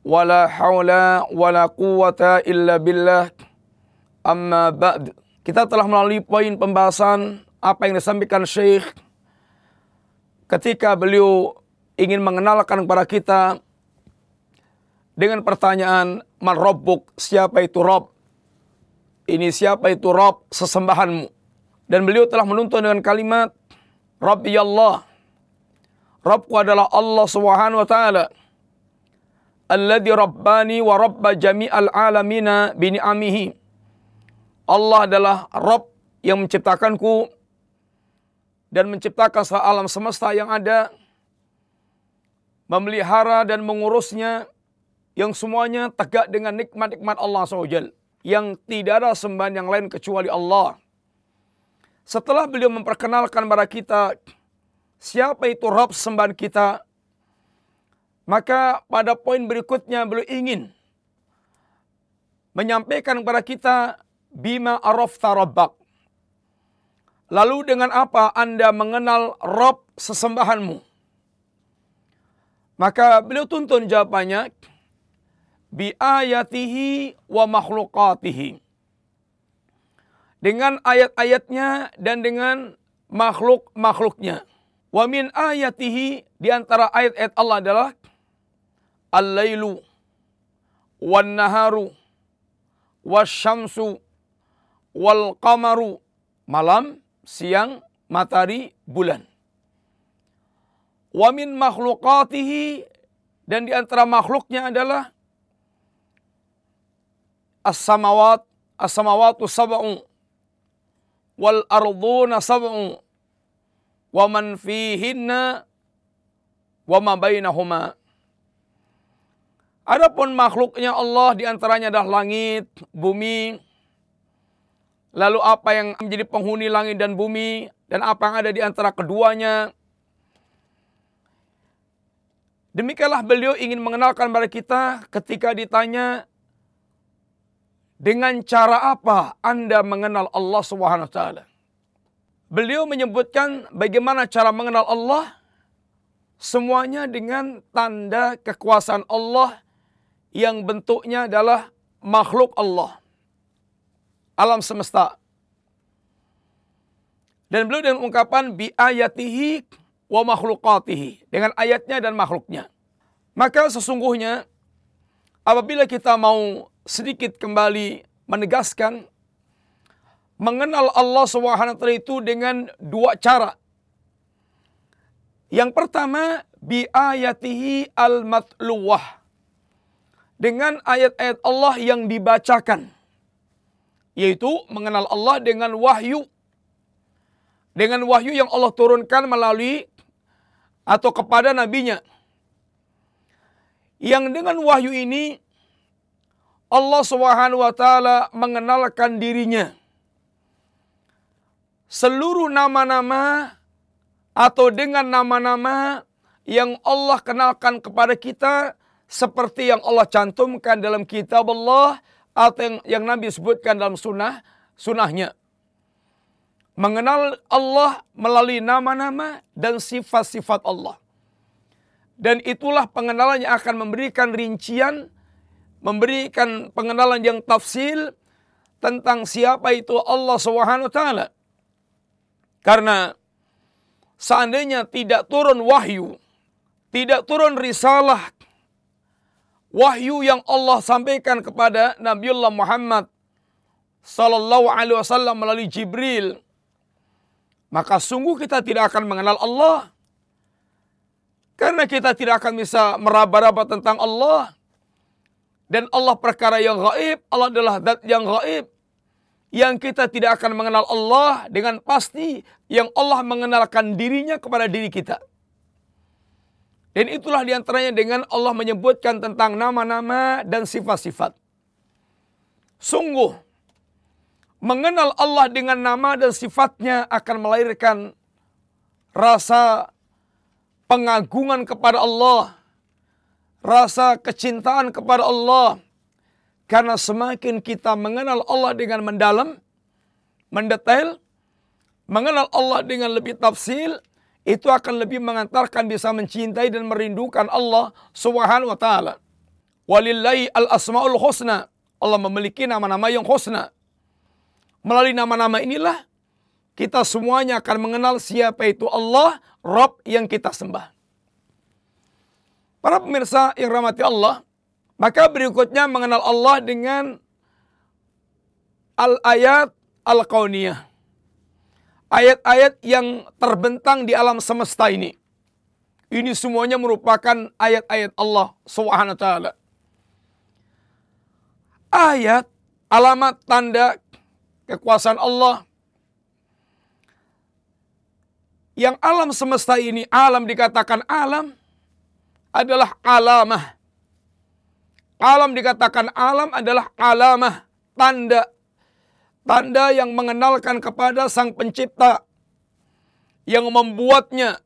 Wala haula wala quwata illa billah. Amma ba'd. Kita telah melalui poin pembahasan apa yang disampaikan Syekh ketika beliau ingin mengenalkan kepada kita dengan pertanyaan man rabbuk? Siapa itu Rob ini siapa itu Rob sesembahanmu? Dan beliau telah menuntun dengan kalimat Rabbi Allah. Rabbku adalah Allah Subhanahu wa taala alladzi rabbani wa rabba jami'al alamina bi ni'amihi Allah adalah Rabb yang menciptakanku dan menciptakan alam semesta yang ada memelihara dan mengurusnya yang semuanya tegak dengan nikmat-nikmat Allah SWT yang tidak ada sembahan yang lain kecuali Allah. Setelah beliau memperkenalkan kepada kita siapa itu Rabb sembahan kita, maka pada poin berikutnya beliau ingin menyampaikan kepada kita bima arafta rabbak. Lalu dengan apa Anda mengenal Rob sesembahanmu? Maka beliau tuntun jawabannya bi ayatihi wa makhlukatihi. Dengan ayat-ayatnya dan dengan makhluk-makhluknya. Wa min ayatihi di antara ayat-ayat Allah adalah al-lailu wan naharu malam, siang, matahari, bulan. Wa min makhlukatihi dan di antara makhluknya adalah as-samawat as-samawatu sab'u wal arduna sab'u wa man fihinna wa ma bainahuma Adapun makhluknya Allah di antaranya adalah langit, bumi. Lalu apa yang menjadi penghuni langit dan bumi dan apa yang ada di antara keduanya. Demikianlah beliau ingin mengenalkan kepada kita ketika ditanya dengan cara apa Anda mengenal Allah Subhanahu wa taala. Beliau menyebutkan bagaimana cara mengenal Allah semuanya dengan tanda kekuasaan Allah yang bentuknya adalah makhluk Allah. Alam semesta. Dan beliau dengan ungkapan bi ayatihi wa makhlukatihi. Dengan ayatnya dan makhluknya. Maka sesungguhnya apabila kita mau sedikit kembali menegaskan mengenal Allah SWT itu dengan dua cara. Yang pertama bi ayatihi al-matluwah dengan ayat-ayat Allah yang dibacakan. Yaitu mengenal Allah dengan wahyu. Dengan wahyu yang Allah turunkan melalui atau kepada nabinya. Yang dengan wahyu ini Allah Subhanahu wa taala mengenalkan dirinya. Seluruh nama-nama atau dengan nama-nama yang Allah kenalkan kepada kita seperti yang Allah cantumkan dalam kitab Allah atau yang, yang Nabi sebutkan dalam sunnah sunnahnya. Mengenal Allah melalui nama-nama dan sifat-sifat Allah. Dan itulah pengenalan yang akan memberikan rincian, memberikan pengenalan yang tafsil tentang siapa itu Allah Subhanahu. Karena seandainya tidak turun wahyu, tidak turun risalah wahyu yang Allah sampaikan kepada Nabiullah Muhammad sallallahu alaihi wasallam melalui Jibril. Maka sungguh kita tidak akan mengenal Allah. Karena kita tidak akan bisa meraba-raba tentang Allah. Dan Allah perkara yang gaib Allah adalah zat yang gaib. Yang kita tidak akan mengenal Allah dengan pasti yang Allah mengenalkan dirinya kepada diri kita Dan itulah di antaranya dengan Allah menyebutkan tentang nama-nama dan sifat-sifat. Sungguh, mengenal Allah dengan nama dan sifatnya akan melahirkan rasa pengagungan kepada Allah, rasa kecintaan kepada Allah. Karena semakin kita mengenal Allah dengan mendalam, mendetail, mengenal Allah dengan lebih tafsil, itu akan lebih mengantarkan bisa mencintai dan merindukan Allah Subhanahu wa taala. Walillahi al-asmaul husna. Allah memiliki nama-nama yang husna. Melalui nama-nama inilah kita semuanya akan mengenal siapa itu Allah, Rob yang kita sembah. Para pemirsa yang rahmati Allah, maka berikutnya mengenal Allah dengan al-ayat al-kauniyah. Ayat-ayat yang terbentang di alam semesta ini. Ini semuanya merupakan ayat-ayat Allah Subhanahu taala. Ayat alamat tanda kekuasaan Allah yang alam semesta ini alam dikatakan alam adalah alamah. Alam dikatakan alam adalah alamah, tanda. Tanda yang mengenalkan kepada sang pencipta. Yang membuatnya.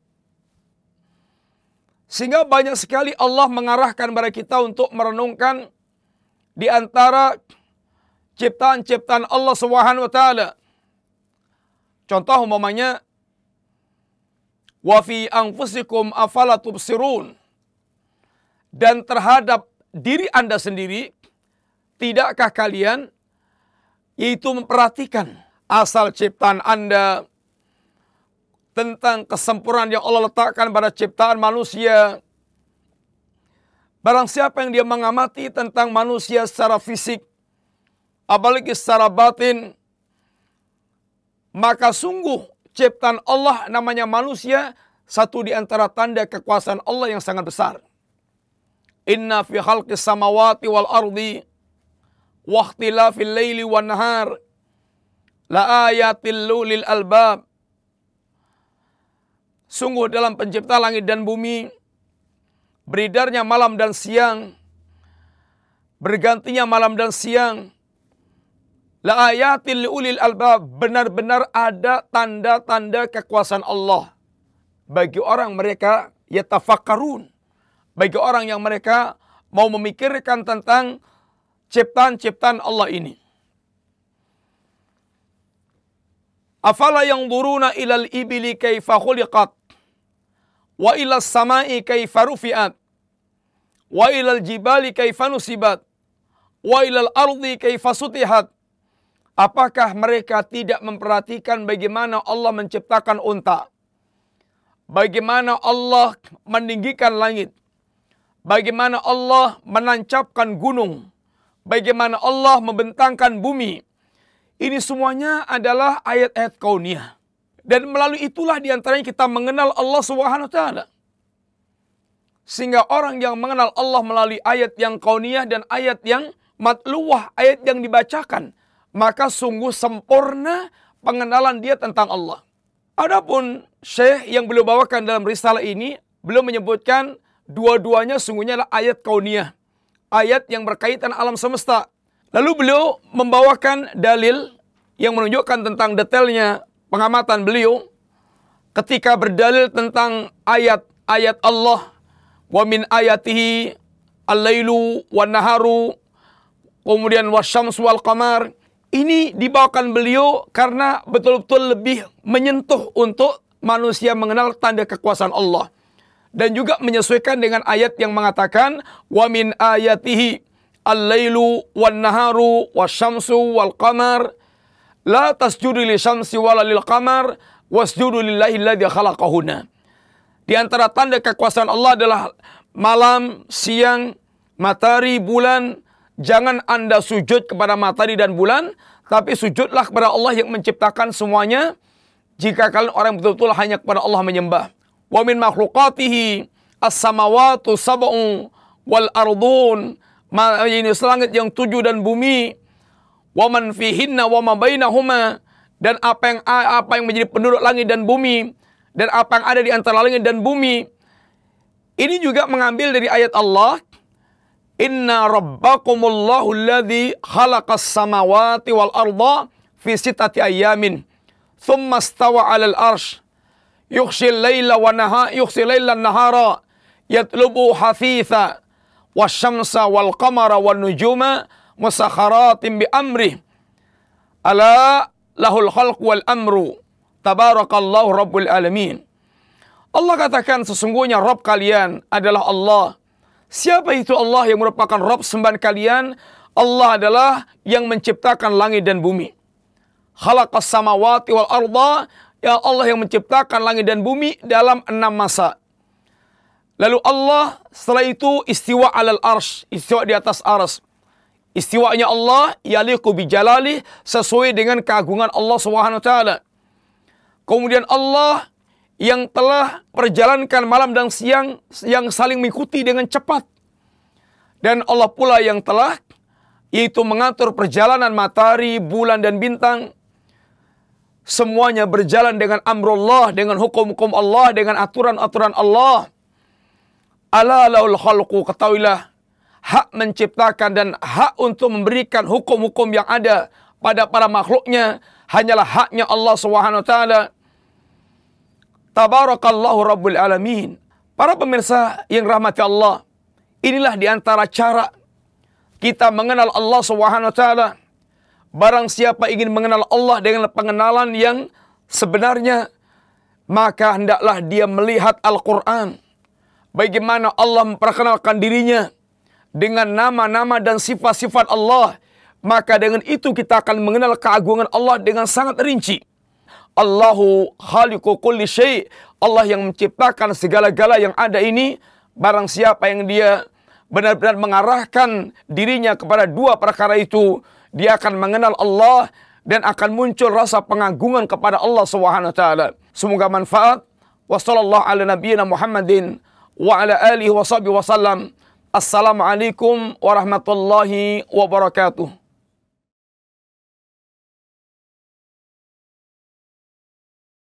Sehingga banyak sekali Allah mengarahkan kepada kita untuk merenungkan di antara ciptaan-ciptaan Allah Subhanahu wa taala. Contoh umpamanya wa fi anfusikum afala tubsirun dan terhadap diri Anda sendiri, tidakkah kalian yaitu memperhatikan asal ciptaan Anda tentang kesempurnaan yang Allah letakkan pada ciptaan manusia. Barang siapa yang dia mengamati tentang manusia secara fisik, apalagi secara batin, maka sungguh ciptaan Allah namanya manusia satu di antara tanda kekuasaan Allah yang sangat besar. Inna fi khalqis samawati wal ardi wa ikhtilafil laili wan nahar. La ayatil lulil albab. Sungguh dalam pencipta langit dan bumi beredarnya malam dan siang bergantinya malam dan siang. La ayatil ulil albab benar-benar ada tanda-tanda kekuasaan Allah. Bagi orang mereka yatafakkarun. Bagi orang yang mereka mau memikirkan tentang ciptaan-ciptaan Allah ini. Afala yang duruna ilal ibili kaifa khuliqat wa ila samai kaifa rufi'at wa ilal jibali kaifa nusibat wa ilal ardi kaifa sutihat Apakah mereka tidak memperhatikan bagaimana Allah menciptakan unta? Bagaimana Allah meninggikan langit? bagaimana Allah menancapkan gunung, bagaimana Allah membentangkan bumi. Ini semuanya adalah ayat-ayat kauniyah. Dan melalui itulah di antaranya kita mengenal Allah Subhanahu taala. Sehingga orang yang mengenal Allah melalui ayat yang kauniyah dan ayat yang matluwah, ayat yang dibacakan, maka sungguh sempurna pengenalan dia tentang Allah. Adapun Syekh yang beliau bawakan dalam risalah ini belum menyebutkan Dua-duanya sungguhnya adalah ayat kauniyah. Ayat yang berkaitan alam semesta. Lalu beliau membawakan dalil yang menunjukkan tentang detailnya pengamatan beliau ketika berdalil tentang ayat-ayat Allah wa min ayatihi al-lailu wan naharu kemudian wasyamsu wal qamar ini dibawakan beliau karena betul-betul lebih menyentuh untuk manusia mengenal tanda kekuasaan Allah dan juga menyesuaikan dengan ayat yang mengatakan wa min ayatihi al-lailu wan naharu wasyamsu wal qamar la tasjudu li syamsi wala lil qamar wasjudu lillahi alladzi khalaqahuna. Di antara tanda kekuasaan Allah adalah malam, siang, matahari, bulan. Jangan Anda sujud kepada matahari dan bulan, tapi sujudlah kepada Allah yang menciptakan semuanya. Jika kalian orang betul-betul hanya kepada Allah menyembah wa min makhlukatihi as-samawatu sab'u wal ardun ini selangit yang tujuh dan bumi. Wa man fihinna wa ma bainahuma dan apa yang apa yang menjadi penduduk langit dan bumi dan apa yang ada di antara langit dan bumi. Ini juga mengambil dari ayat Allah Inna rabbakumullahu alladhi khalaqas samawati wal arda fi sitati ayamin thumma stawa 'alal arsh yughshil laila wa naha yughshil laila nahara yatlubu hafitha wasyamsa wal qamara wan nujuma musakharatin bi amri ala lahul khalq wal amru tabarakallahu rabbul alamin Allah katakan sesungguhnya Rabb kalian adalah Allah Siapa itu Allah yang merupakan Rabb sembahan kalian? Allah adalah yang menciptakan langit dan bumi. Khalaqas samawati wal arda. Ya Allah yang menciptakan langit dan bumi dalam enam masa. Lalu Allah setelah itu istiwa alal arsh. Istiwa di atas ars. Istiwanya Allah yaliku bijalali sesuai dengan keagungan Allah SWT. Kemudian Allah yang telah perjalankan malam dan siang yang saling mengikuti dengan cepat. Dan Allah pula yang telah yaitu mengatur perjalanan matahari, bulan dan bintang. Semuanya berjalan dengan amrullah, dengan hukum-hukum Allah, dengan aturan-aturan Allah. Ala laul khalqu, ketahuilah hak menciptakan dan hak untuk memberikan hukum-hukum yang ada pada para makhluknya hanyalah haknya Allah Subhanahu wa taala. Tabarakallahu Rabbul Alamin. Para pemirsa yang rahmati Allah, inilah di antara cara kita mengenal Allah Subhanahu wa taala. Barang siapa ingin mengenal Allah dengan pengenalan yang sebenarnya, maka hendaklah dia melihat Al-Qur'an. Bagaimana Allah memperkenalkan dirinya dengan nama-nama dan sifat-sifat Allah, maka dengan itu kita akan mengenal keagungan Allah dengan sangat rinci. Allahu khaliqu kulli syai. Allah yang menciptakan segala-gala yang ada ini. Barang siapa yang dia benar-benar mengarahkan dirinya kepada dua perkara itu, dia akan mengenal Allah dan akan muncul rasa pengagungan kepada Allah Subhanahu wa taala. Semoga manfaat. Wassallallahu ala nabiyyina Muhammadin wa ala alihi wasallam. Assalamualaikum warahmatullahi wabarakatuh.